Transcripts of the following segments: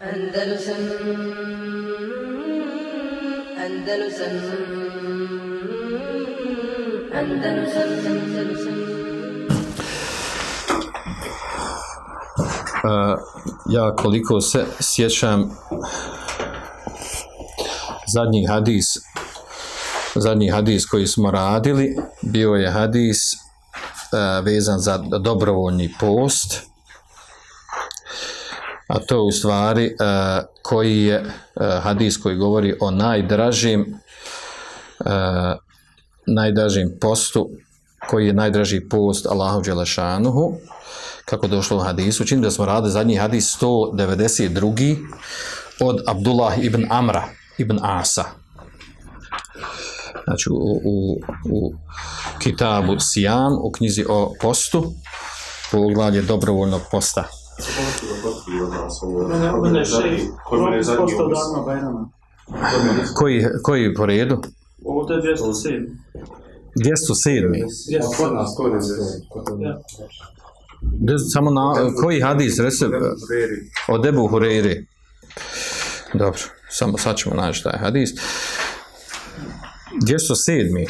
Andalusam Andalusam Andalusam Andalusam. Ja koliko se sjećam zadnji hadis zadnji hadis koji smo radili bio je hadis vezan za dobrovoljni post a to u stvari uh, koji je uh, hadis koji govori o najdražim uh, najdražim postu koji je najdraži post Allahu Đelešanuhu kako došlo u hadisu, čini da smo radili zadnji hadis 192. od Abdullah ibn Amra ibn Asa. Znači u, u, u kitabu Sijam, u knjizi o postu, poglavlje dobrovoljnog posta. Koji, koji po redu? Ovdje je 207. 207. Kod nas, kod nas. Gdje- Samo na, koji hadis, rese, od Ebu Hureyri. Dobro, samo sad ćemo naći taj hadis. 207.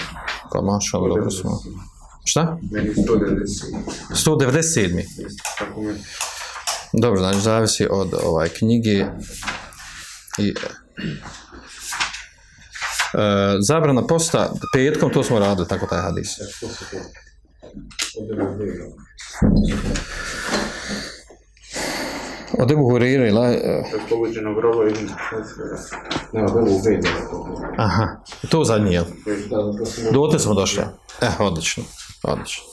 Pa maša, dobro smo. Šta? Meni 190. 197. Dobro, znači zavisi od ovaj knjige i e, zabrana posta petkom, to smo radili, tako taj hadis. Od Ebu Hureyre, la, e, To je pogođeno grobo i... Nema, da u bedu. aha, to zadnji, jel? Dote smo došli. E, odlično, odlično.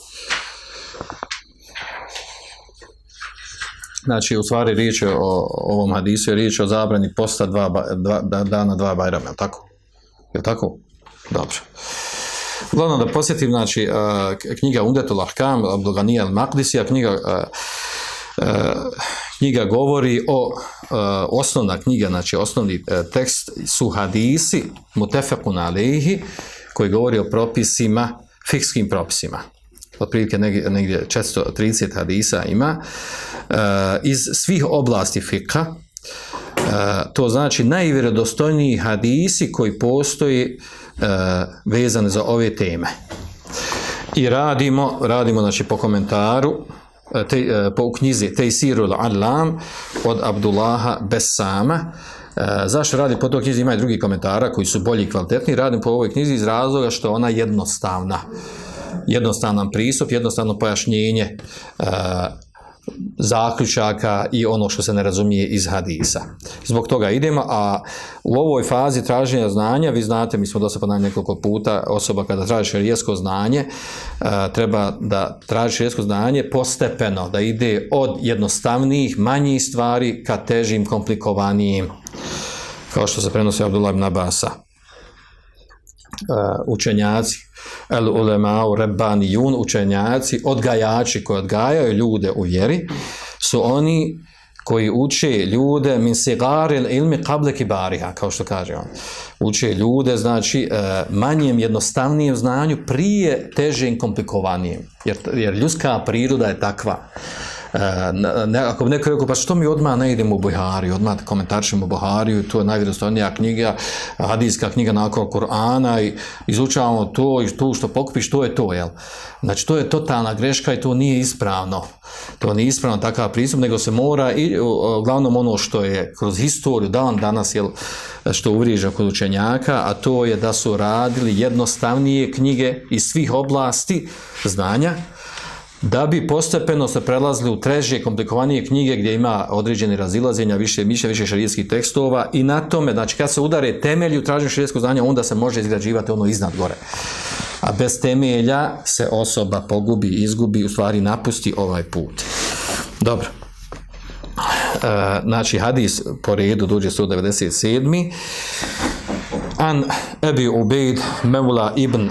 Znači, u stvari riječ je o, ovom hadisu, je riječ je o zabrani posta dva, dva, da- dana dva bajrama, je tako? Je tako? Dobro. Uglavnom da posjetim, znači, knjiga Undetul Ahkam, Abdulganija al-Maqdisija, knjiga, knjiga govori o, osnovna knjiga, znači osnovni uh, tekst su hadisi, mutefekun alejhi, koji govori o propisima, fikskim propisima. Otprilike negdje, negdje 430 hadisa ima, uh, iz svih oblasti fika, Uh, to znači najvjerodostojniji hadisi koji postoji uh, vezane za ove teme. I radimo, radimo znači po komentaru, te, po knjizi Tejsirul Alam od Abdullaha Besama. Zašto radi po toj knjizi? Ima i drugi komentara koji su bolji i kvalitetni. Radim po ovoj knjizi iz razloga što ona jednostavna. Jednostavan pristup, jednostavno pojašnjenje uh, zaključaka i ono što se ne razumije iz hadisa. Zbog toga idemo, a u ovoj fazi traženja znanja, vi znate, mi smo dosta ponavljali nekoliko puta, osoba kada traži šerijesko znanje, a, treba da traži šerijesko znanje postepeno, da ide od jednostavnijih, manjih stvari ka težim, komplikovanijim, kao što se prenosi Abdullah ibn Abasa. Uh, učenjaci, el ulemau rebbanijun, učenjaci, odgajači koji odgajaju ljude u vjeri, su oni koji uče ljude min sigaril ilmi qable kibariha, kao što kaže on. Uče ljude, znači, uh, manjem, jednostavnijem znanju prije težim, komplikovanijim. Jer, jer ljudska priroda je takva. Uh, ne, ako bi neko rekao, pa što mi odmah ne idemo u Buhariju, odmah komentaršemo Buhariju, to je najvjerostojnija knjiga, hadijska knjiga nakon Kur'ana i izučavamo to i to što pokupiš, to je to, jel? Znači, to je totalna greška i to nije ispravno. To nije ispravno takav pristup, nego se mora i uglavnom ono što je kroz historiju dan danas, jel, što uvriježa kod učenjaka, a to je da su radili jednostavnije knjige iz svih oblasti znanja, da bi postepeno se prelazili u treže, komplikovanije knjige gdje ima određene razilazenja, više mišlja, više šarijetskih tekstova i na tome, znači kad se udare temelji u traženju šarijetskog znanja, onda se može izgrađivati ono iznad gore. A bez temelja se osoba pogubi, izgubi, u stvari napusti ovaj put. Dobro. E, znači, hadis po redu dođe 197. An Ebi Ubejd Mevla ibn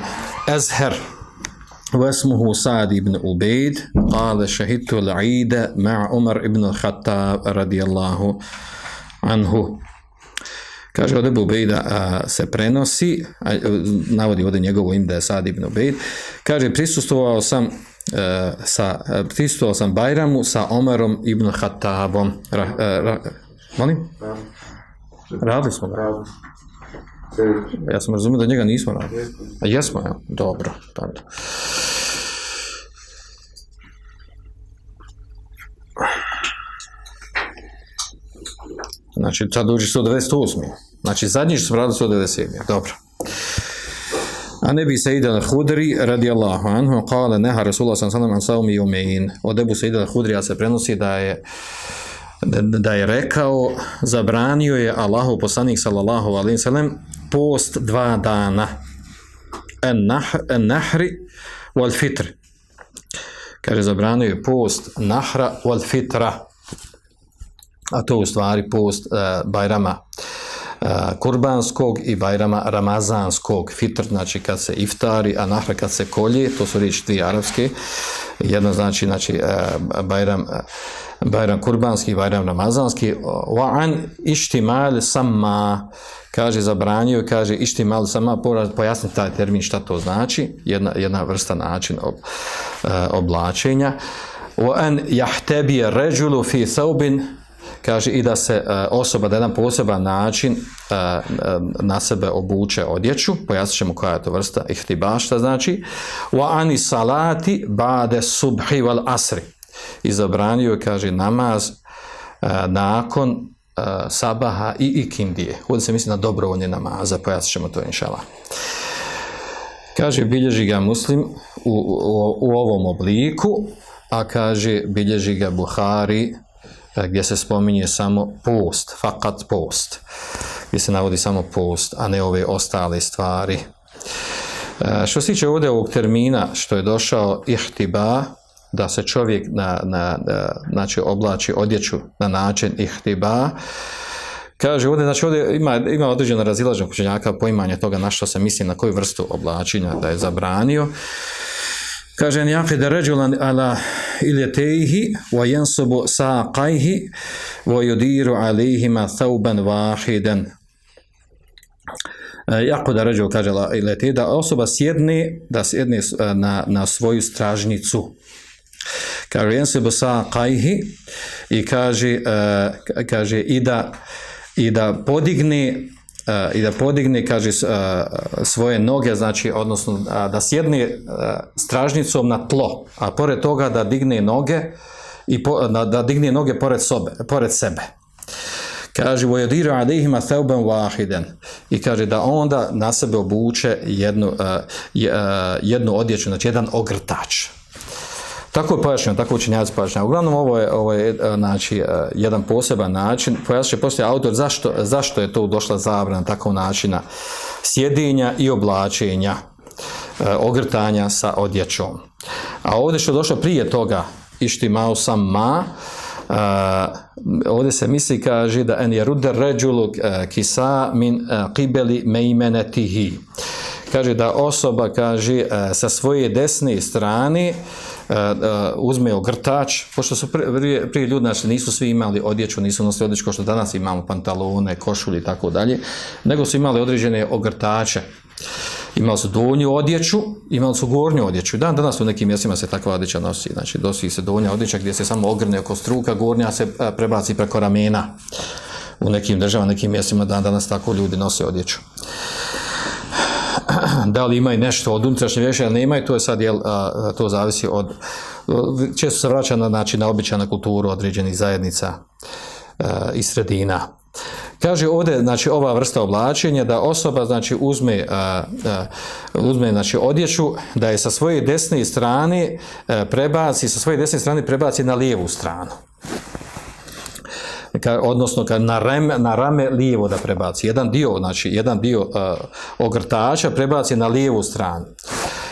Ezher واسمه سعد بن عبيد قال شهدت العيد مع عمر بن الخطاب رضي الله عنه Kaže od Ebu Ubejda a, se prenosi, a, navodi ovdje njegovo ime da je Sad ibn Ubejd, kaže prisustvovao sam e, sa, prisustvovao sam Bajramu sa Omerom ibn Hatabom, ra, ra, Molim? Da. Radili smo ga. Radi. Ja sam razumio da njega nismo radili. A jesmo, ja. Dobro. dobro. Znači, sad uđi 198. Znači, zadnji što smo radili 197. Dobro. A ne bi se ide al-Hudri radijallahu anhu, kale neha Rasulullah sam sallam an saumi umein. Od Ebu Saida al-Hudrija se prenosi da je da je rekao, zabranio je Allahu poslanik sallallahu alaihi sallam post dva dana. En, nah, en nahri wal fitr. Kaže, zabranio je post nahra wal fitra. A to u stvari post uh, Bajrama uh, kurbanskog i Bajrama ramazanskog. Fitr znači kad se iftari, a nahra kad se kolje, to su riječi dvije arapske. Jedno znači, znači uh, Bajram, uh, Bajram kurbanski, Bajram ramazanski. Wa an ištimal sama, kaže zabranio, kaže ištimal sama, pojasniti taj termin šta to znači, jedna, jedna vrsta način ob, uh, oblačenja. Wa an jahtebije ređulu fi thaubin kaže i da se uh, osoba da jedan poseban način uh, na sebe obuče odjeću, pojasnit ćemo koja je to vrsta ihtiba, znači, wa ani salati bade subhi wal asri. I zabranio je, kaže, namaz nakon sabaha i ikindije. Ovdje se misli na dobrovoljne namaze, pojasnit ćemo to inšala. Kaže, bilježi ga muslim u, u, u ovom obliku, a kaže, bilježi ga Buhari gdje se spominje samo post, fakat post, gdje se navodi samo post, a ne ove ostale stvari. Što se tiče ovdje ovog termina što je došao ihtiba, da se čovjek na, na, na, znači oblači odjeću na način ihtiba, Kaže ovdje, znači ovdje ima, ima određeno razilaženje učenjaka poimanja toga na što se misli, na koju vrstu oblačenja da je zabranio. Kaže en yaqid rajulan ala ilyatayhi wa yansubu saqayhi wa yudiru alayhima thawban wahidan. Yaqid rajul kaže la ilyatay da osoba sjedne da sjedne na, na svoju stražnicu. Kaže yansubu saqayhi i kaže uh, kaže i da i da podigne Uh, i da podigne, kaže, svoje noge, znači, odnosno, da sjedne stražnicom na tlo, a pored toga da digne noge i po, da, digne noge pored, sobe, pored sebe. Kaže, vojodiru alihima theuben wahiden. I kaže da onda na sebe obuče jednu, jednu odjeću, znači jedan ogrtač. Tako je pojašnjeno, tako učenjaci pojašnjeno. Uglavnom ovo je, ovo je znači, jedan poseban način. Pojašnjeno postoje autor zašto, zašto je to došla zabrana takvog načina sjedinja i oblačenja, ogrtanja sa odjećom. A ovdje što je došlo prije toga, išti mao sam ma, Uh, ovdje se misli kaže da en je ruder ređulu kisa min qibeli mejmenetihi kaže da osoba kaže sa svoje desne strane uzme ogrtač, pošto su prije, prije ljudi znači, nisu svi imali odjeću, nisu nosili odjeću kao što danas imamo pantalone, košulje i tako dalje, nego su imali određene ogrtače. Imali su donju odjeću, imali su gornju odjeću. Dan danas u nekim mjestima se takva odjeća nosi. Znači, dosi se donja odjeća gdje se samo ogrne oko struka, gornja se prebaci preko ramena. U nekim državama, nekim mjestima dan danas tako ljudi nose odjeću. da li imaju nešto od unutrašnje vješe, ali nemaju, to je sad, jel, a, to zavisi od, često se vraća na, znači, na običajna kulturu određenih zajednica a, i sredina. Kaže ovdje, znači, ova vrsta oblačenja, da osoba, znači, uzme, a, a, uzme, znači, odjeću, da je sa svoje desne strane prebaci, sa svoje desne strane prebaci na lijevu stranu ka, odnosno ka na, reme, na rame lijevo da prebaci. Jedan dio, znači jedan dio uh, ogrtača prebaci na lijevu stranu.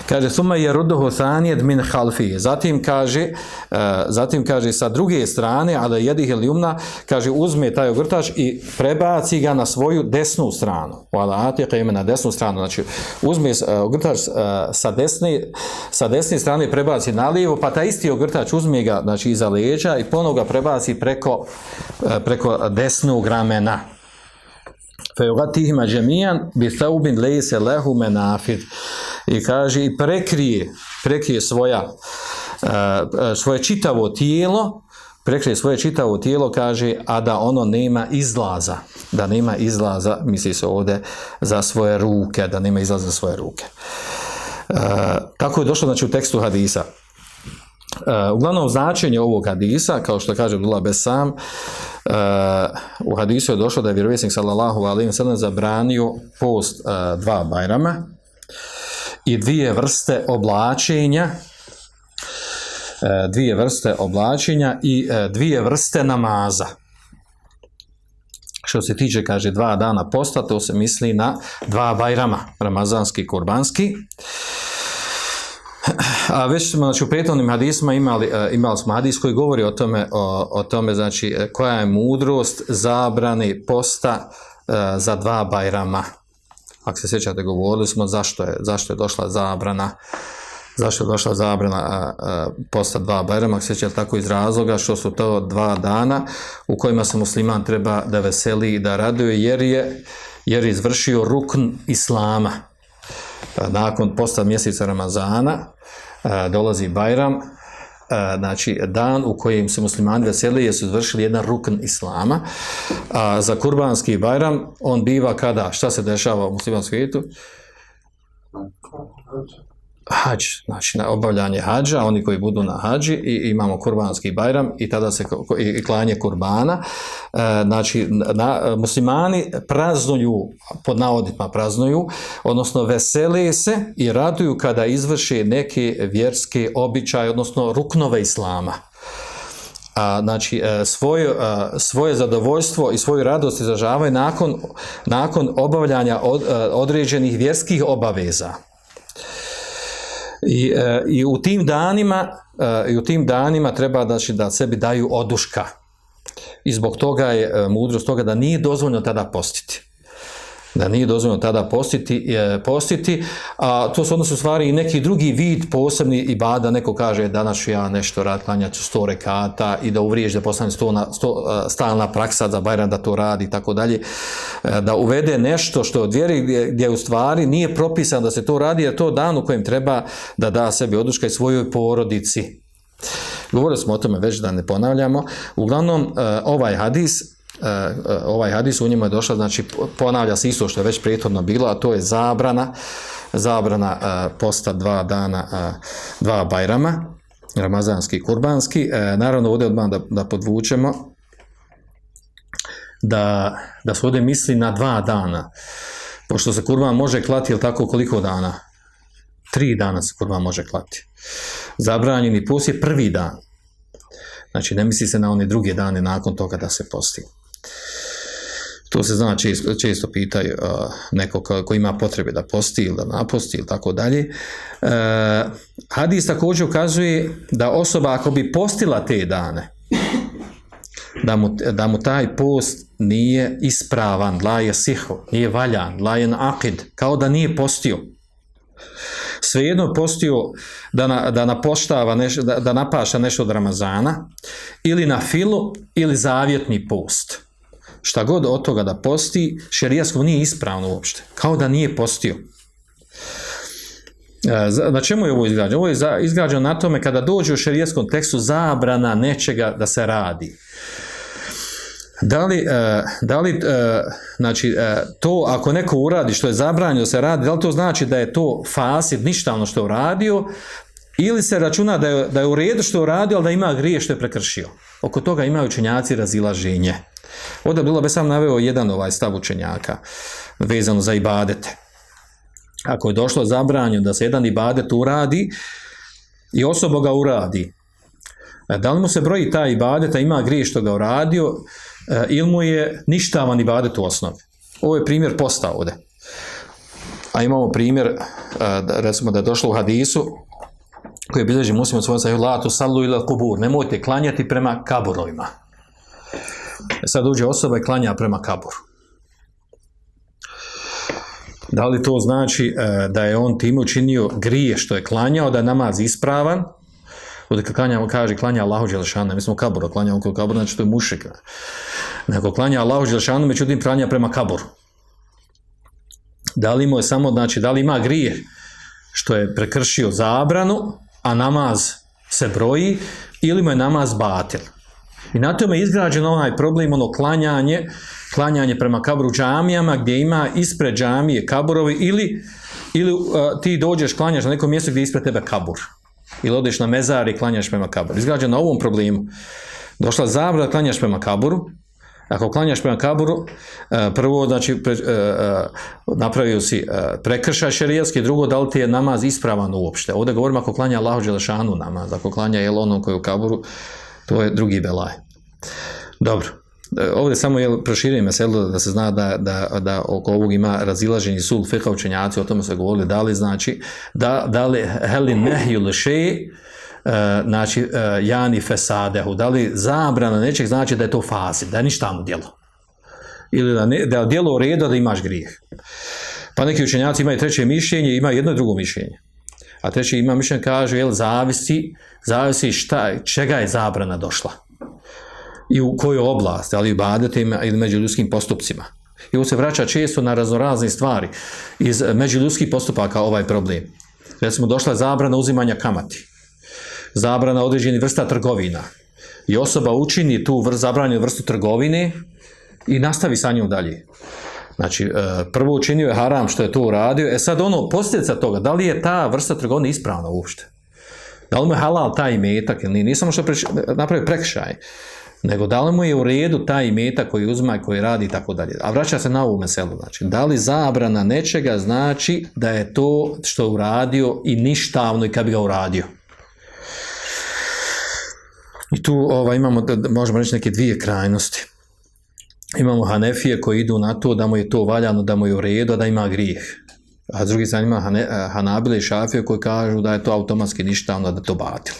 Kaže, suma je ruduhu thanijed min halfije. Zatim kaže, uh, zatim kaže sa druge strane, ali jedih ili umna, kaže, uzme taj ogrtač i prebaci ga na svoju desnu stranu. Vala atijeka ime na desnu stranu. Znači, uzme uh, ogrtač uh, sa, desne, sa desne strane prebaci na lijevo, pa taj isti ogrtač uzme ga, znači, iza leđa i ponovo ga prebaci preko, uh, preko desnog ramena. Džemijan bi thaubin lejse lehu menafid. I kaže i prekrije, prekrije svoja, uh, svoje čitavo tijelo prekrije svoje čitavo tijelo, kaže, a da ono nema izlaza. Da nema izlaza, misli se ovdje, za svoje ruke, da nema izlaza za svoje ruke. E, tako je došlo znači, u tekstu hadisa. E, uglavnom značenje ovog hadisa, kao što kaže Abdullah Besam, uh, u hadisu je došlo da je vjerovjesnik sallallahu alaihi wa sallam zabranio post uh, dva bajrama i dvije vrste oblačenja uh, dvije vrste oblačenja i uh, dvije vrste namaza. Što se tiče, kaže, dva dana posta, to se misli na dva bajrama, ramazanski i kurbanski. A već smo znači, u prethodnim hadisma imali, uh, imali smo hadis koji govori o tome, o, o tome znači, e, koja je mudrost zabrani posta za dva bajrama. Ako se sjećate, govorili smo zašto je, zašto je došla zabrana zašto je došla zabrana posta dva bajrama, ako sjećate tako iz razloga što su to dva dana u kojima se musliman treba da veseli i da raduje jer je, jer je izvršio rukn islama. Nakon posta mjeseca Ramazana, dolazi Bajram, znači dan u kojem se muslimani veseli jer su izvršili jedan rukn islama. A za kurbanski Bajram on biva kada? Šta se dešava u muslimanskom svijetu? Hađ, znači na obavljanje hađa, oni koji budu na hađi i imamo kurbanski bajram i tada se i, klanje kurbana. E, znači, na, muslimani praznuju, pod navodima praznuju, odnosno vesele se i raduju kada izvrše neke vjerske običaje, odnosno ruknove islama. A, znači, e, svoje, a, svoje zadovoljstvo i svoju radost izražavaju nakon, nakon obavljanja od, a, e, određenih vjerskih obaveza. I, e, i u tim danima e, i u tim danima treba znači, da sebi daju oduška. I zbog toga je e, mudrost toga da nije dozvoljeno tada postiti da nije dozvoljeno tada postiti, e, postiti, a to su odnosno u stvari i neki drugi vid posebni i bada, neko kaže danas ću ja nešto rad, klanjati sto rekata i da uvriješ da postane sto sto, e, stalna praksa za Bajran da to radi i tako dalje, e, da uvede nešto što od vjeri gdje, gdje u stvari nije propisano da se to radi, jer to dan u kojem treba da da sebi oduška i svojoj porodici. Govorili smo o tome već da ne ponavljamo. Uglavnom, ovaj hadis ovaj hadis u njemu je došla, znači ponavlja se isto što je već prethodno bilo, a to je zabrana, zabrana uh, posta dva dana, dva bajrama, ramazanski i kurbanski. Naravno, ovdje odmah da, da podvučemo da, da se ovdje misli na dva dana, pošto se kurban može klati, ili tako koliko dana? Tri dana se kurban može klati. Zabranjeni post je prvi dan. Znači, ne misli se na one druge dane nakon toga da se posti. To se zna često, često pitaju uh, neko ko, ima potrebe da posti ili da naposti ili tako dalje. Uh, hadis također ukazuje da osoba ako bi postila te dane, da mu, da mu taj post nije ispravan, la je siho, nije valjan, la je akid, kao da nije postio. Svejedno postio da, na, da napoštava neš, da, da napaša nešto od Ramazana, ili na filu, ili zavjetni post šta god od toga da posti, šerijasko nije ispravno uopšte. Kao da nije postio. E, na čemu je ovo izgrađeno? Ovo je izgrađeno na tome kada dođe u šerijaskom tekstu zabrana nečega da se radi. Da li, e, da li e, znači, to ako neko uradi što je zabranjeno da se radi, da li to znači da je to fasid, ništa ono što je uradio, ili se računa da je, da je u redu što je uradio, ali da ima grije što je prekršio. Oko toga imaju učenjaci razilaženje. Ovdje bilo bi sam naveo jedan ovaj stav učenjaka vezano za ibadete. Ako je došlo zabranju da se jedan ibadet uradi i osoba ga uradi, e, da li mu se broji taj ibadet, a ima grije što ga uradio, e, ili mu je ništavan ibadet u osnovi. Ovo je primjer posta ovdje. A imamo primjer, e, recimo da je došlo u hadisu, koji bilježi muslim od svojom sahiju, la tu sallu ila kubur, nemojte klanjati prema kaburovima. Sad uđe osoba i klanja prema kaboru. Da li to znači e, da je on tim učinio grije što je klanjao, da je namaz ispravan? Ovdje kad klanja, kaže klanja Allahu Đelešanu, mi smo kaboru, klanja oko kaboru, znači to je mušik. Neko klanja Allahu Đelešanu, međutim klanja prema kaboru. Da li mu je samo, znači, da li ima grije što je prekršio zabranu, a namaz se broji, ili mu je namaz batil? I na tome je izgrađen onaj problem, ono klanjanje, klanjanje prema kaburu džamijama gdje ima ispred džamije kaburovi ili, ili uh, ti dođeš klanjaš na nekom mjestu gdje je ispred tebe kabur. Ili odeš na mezar i klanjaš prema kaburu. Izgrađen na ovom problemu. Došla zabrana da klanjaš prema kaburu, ako klanjaš prema kaburu, e, prvo, znači, pre, e, e, napravio si prekršaj šerijatski, drugo, da li ti je namaz ispravan uopšte. Ovdje govorimo ako klanja Allahu Đelešanu namaz, ako klanja jel onom koji je u kaburu, to je drugi belaj. Dobro. Ovdje samo je proširujem meselo da se zna da, da, da oko ovog ima razilaženje sul fiqha učenjaci, o tome se govorili, da li znači, da, da li heli nehju liše, znači e, jani fesadehu, da li zabrana nečeg znači da je to fazi, da je ništavno djelo. Ili da, ne, da je djelo u redu, da imaš grijeh. Pa neki učenjaci imaju treće mišljenje, ima jedno i drugo mišljenje. A treće ima mišljenje kaže, jel, zavisi, zavisi šta, čega je zabrana došla i u kojoj oblasti, ali u badetima ili među ljudskim postupcima. I ovo se vraća često na raznorazne stvari iz među ljudskih postupaka ovaj problem. Recimo, došla je zabrana uzimanja kamati, zabrana određenih vrsta trgovina i osoba učini tu vr, zabranjenu vrstu trgovine i nastavi sa njom dalje. Znači, e, prvo učinio je haram što je to uradio, e sad ono, posljedica toga, da li je ta vrsta trgovine ispravna uopšte? Da li mu je halal taj imetak ili nije? Nije samo što napravi prekšaj, nego da li mu je u redu taj imetak koji uzma koji radi i tako dalje. A vraća se na ovu meselu, znači, da li zabrana nečega znači da je to što je uradio i ništavno i kad bi ga uradio. I tu ovaj, imamo, možemo reći, neke dvije krajnosti. Imamo Hanefije koji idu na to da mu je to valjano, da mu je u redu, a da ima grijeh. A s drugi strane ima Hane, Hanabile i Šafije koji kažu da je to automatski ništavno, da je to batilo.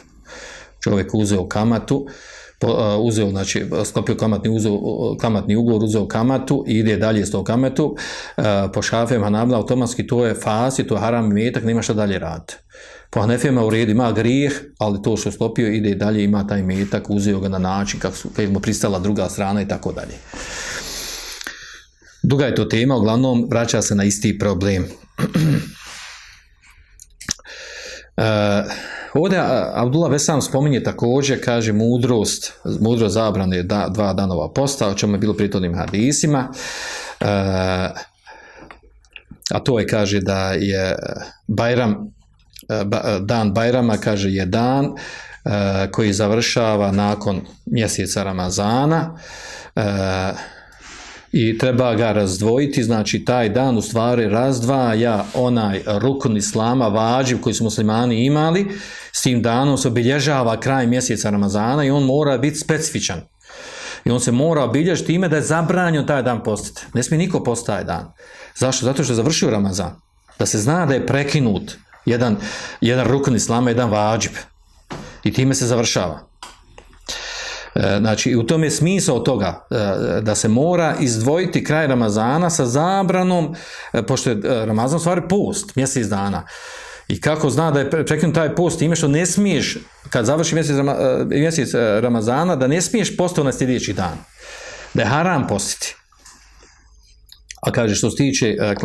Čovjek uzeo kamatu, uzeo, znači, sklopio kamatni, uzeo, kamatni ugovor, uzeo kamatu i ide dalje s tom kamatu, po šafem Hanabila automatski to je fasi, to je haram metak, nema šta dalje raditi. Po Hanefijama u redu ima grijeh, ali to što je sklopio ide dalje, ima taj metak, uzeo ga na način kako su, mu pristala druga strana i tako dalje. Duga je to tema, uglavnom vraća se na isti problem. uh, Ovdje Abdullah Vesam spominje također, kaže, mudrost, mudrost zabrane da, dva danova posta, o čemu je bilo prirodnim hadisima, e, a to je, kaže, da je Bajram, dan Bajrama, kaže, je dan e, koji završava nakon mjeseca Ramazana, e, i treba ga razdvojiti, znači taj dan u stvari razdvaja onaj rukun islama, vađiv koji su muslimani imali, s tim danom se obilježava kraj mjeseca Ramazana i on mora biti specifičan. I on se mora obilježiti time da je zabranio taj dan postiti. Ne smije niko postiti taj dan. Zašto? Zato što je završio Ramazan. Da se zna da je prekinut jedan, jedan rukun islama, jedan vađiv. I time se završava. E, znači, u tom je smisao toga e, da se mora izdvojiti kraj Ramazana sa zabranom, e, pošto je Ramazan stvari post, mjesec dana. I kako zna da je prekinut taj post time što ne smiješ, kad završi mjesec, mjesec Ramazana, da ne smiješ postati na sljedeći dan. Da je haram postiti. A kaže što se tiče e,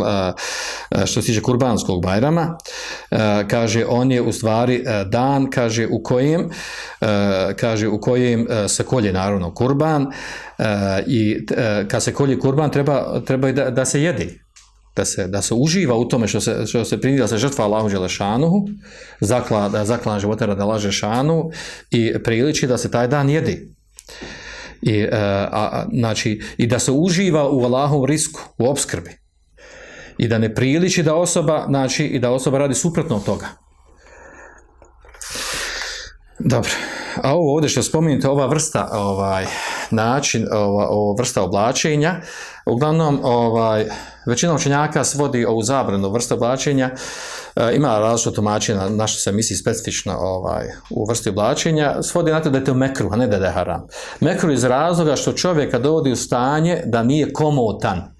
e, što se tiče kurbanskog bajrama, e, kaže on je u stvari dan kaže u kojem kaže u kojem se kolje naravno kurban i kad se kolje kurban treba treba da, da se jede da se, da se uživa u tome što se, što se primila se žrtva Allahu Đelešanuhu, zakla, zaklan životara da laže šanu i priliči da se taj dan jedi. I, a, a, znači, I da se uživa u Allahovom risku, u obskrbi. I da ne priliči da osoba, znači, i da osoba radi suprotno od toga. Dobro. A ovo ovdje što spominjete, ova vrsta, ovaj, način, ova, ova vrsta oblačenja, uglavnom, ovaj, većina učenjaka svodi ovu zabranu vrstu oblačenja, e, ima različno tumačenja na što se misli specifično ovaj, u vrsti oblačenja, svodi na to da je to mekru, a ne da je haram. Mekru iz razloga što čovjeka dovodi u stanje da nije komotan,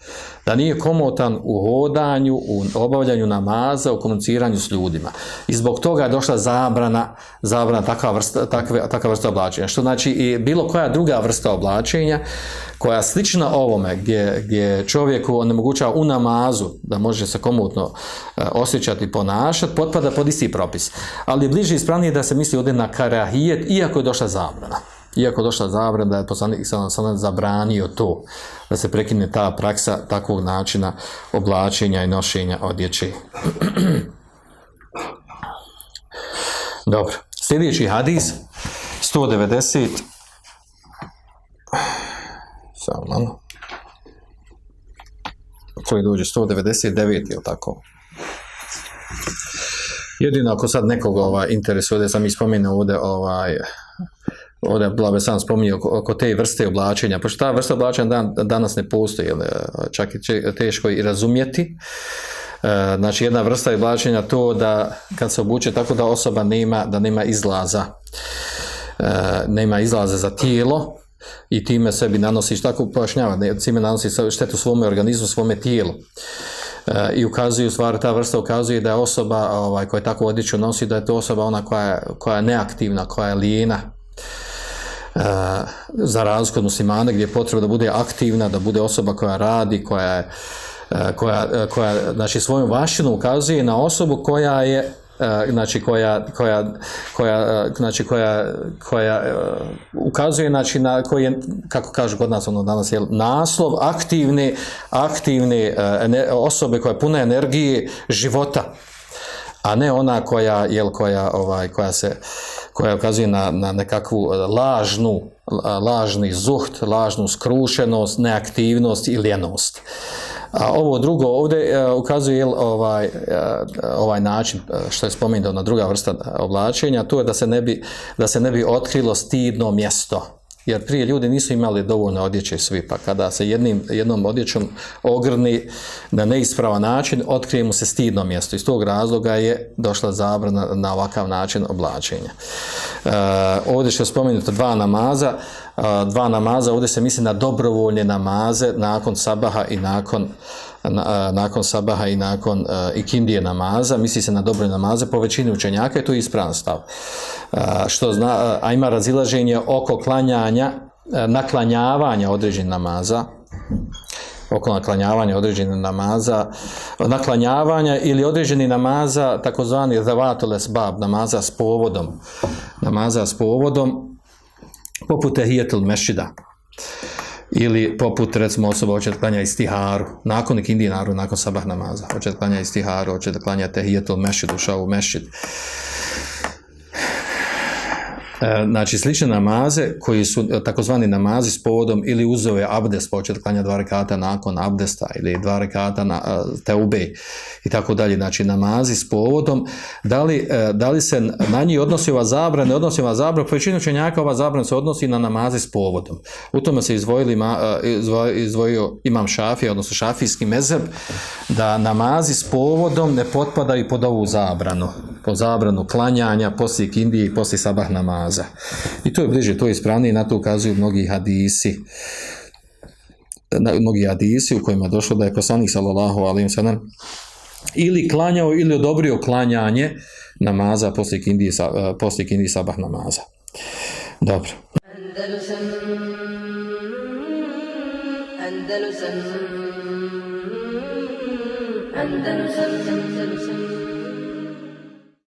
da nije komotan u hodanju, u obavljanju namaza, u komuniciranju s ljudima. I zbog toga je došla zabrana, zabrana takva vrsta, takva, takva vrsta oblačenja. Što znači i bilo koja druga vrsta oblačenja, koja je slična ovome, gdje, gdje čovjeku onemogućava u namazu, da može se komotno uh, osjećati i ponašati, potpada pod isti propis. Ali bliže ispravnije da se misli ovdje na karahijet, iako je došla zabrana. Iako došla zabrana da je poslanik sam zabranio to, da se prekine ta praksa takvog načina oblačenja i nošenja odjeće. Dobro, sljedeći hadis, 190, samo malo, koji dođe 199, je li tako? Jedino ako sad nekog ovaj, interesuje, ovdje sam ispomenuo ovdje, ovaj, ovdje Blabe sam spominio oko, oko te vrste oblačenja, pošto ta vrsta oblačenja dan, danas ne postoji, jel, čak če- teško i razumjeti. E, Znači jedna vrsta oblačenja to da kad se obuče tako da osoba nema, da nema izlaza, e, nema izlaza za tijelo i time sebi nanosiš tako pojašnjava, time nanosi sebi štetu svome organizmu, svome tijelu. E, i ukazuje, u stvari ta vrsta ukazuje da je osoba ovaj, koja tako odjeću nosi, da je to osoba ona koja, je- koja je neaktivna, koja je lijena, e, za razliku od muslimana gdje je potrebno da bude aktivna, da bude osoba koja radi, koja je e, koja, e, koja znači svojom vašinom ukazuje na osobu koja je e, znači koja, koja, koja, znači koja, koja ukazuje znači na koji je, kako kažu kod nas ono danas je naslov aktivne aktivne osobe koja je puna energije života a ne ona koja jel koja ovaj koja se koja ukazuje na, na nekakvu lažnu lažni zuht, lažnu skrušenost, neaktivnost i ljenost. A ovo drugo ovdje e, ukazuje ovaj, e, ovaj način e, što je spomenuto na druga vrsta oblačenja, to je da se ne bi, da se ne bi otkrilo stidno mjesto. Jer prije ljudi nisu imali dovoljno odjeće svi, pa kada se jednim, jednom odjećom ogrni na neispravan način, otkrije mu se stidno mjesto. Iz tog razloga je došla zabrana na ovakav način oblačenja. E, ovdje što je spomenuto dva namaza, a, dva namaza, ovdje se misli na dobrovoljne namaze nakon sabaha i nakon na, nakon sabaha i nakon ikindije namaza, misli se na dobrovoljne namaze, po većini učenjaka je to ispravan stav. Što zna, a, ima razilaženje oko klanjanja, naklanjavanja određenih namaza, oko naklanjavanja određenih namaza, naklanjavanja ili određenih namaza, takozvani zavatul esbab, namaza s povodom, namaza s povodom, poput tehijetul mešida ili poput recimo osoba hoće da klanja istiharu. Nakon ikindinaru, nakon sabah namaza. Hoće da klanja istiharu, hoće da klanja tehijetul mešid, ušao u mešid znači slične namaze koji su e, takozvani namazi s povodom ili uzove abdest, da klanja dva rekata nakon abdesta ili dva rekata na e, teube i tako dalje, znači namazi s povodom, da li, e, da li se na njih odnosi ova zabrana, ne odnosi ova zabrana, po većinu učenjaka ova zabrana se odnosi na namazi s povodom. U tome se e, izdvoj- izdvojio imam šafija, odnosno šafijski mezeb, da namazi s povodom ne potpadaju pod ovu zabranu, pod zabranu klanjanja poslije kindije i poslije sabah namaza. I to je bliže, to je ispravnije, na to ukazuju mnogi hadisi na, mnogi hadisi u kojima je došlo da je poslanik sallallahu alejhi ve sellem ili klanjao ili odobrio klanjanje namaza poslije kindije, eh, poslije kindije sabah namaza. Dobro. Andalusam Andalusam Andalusam